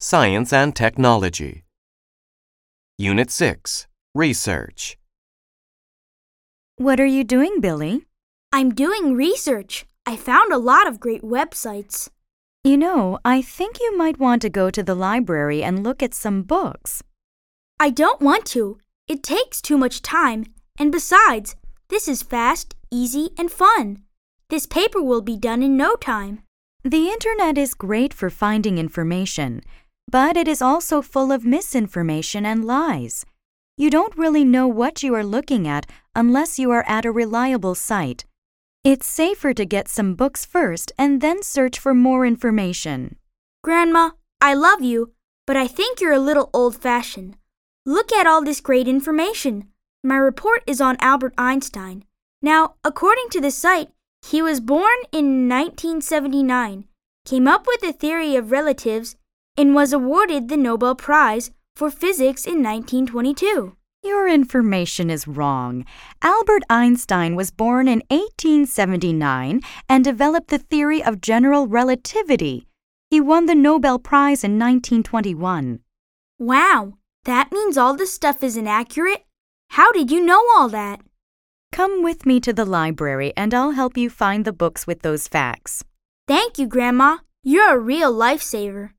Science and Technology. Unit 6 Research. What are you doing, Billy? I'm doing research. I found a lot of great websites. You know, I think you might want to go to the library and look at some books. I don't want to. It takes too much time, and besides, this is fast, easy, and fun. This paper will be done in no time. The internet is great for finding information, but it is also full of misinformation and lies. You don't really know what you are looking at unless you are at a reliable site. It's safer to get some books first and then search for more information. Grandma, I love you, but I think you're a little old fashioned. Look at all this great information. My report is on Albert Einstein. Now, according to the site, he was born in 1979, came up with the theory of relatives, and was awarded the Nobel Prize for Physics in 1922. Your information is wrong. Albert Einstein was born in 1879 and developed the theory of general relativity. He won the Nobel Prize in 1921. Wow, that means all this stuff is inaccurate? How did you know all that? Come with me to the library and I'll help you find the books with those facts. Thank you, Grandma. You're a real lifesaver.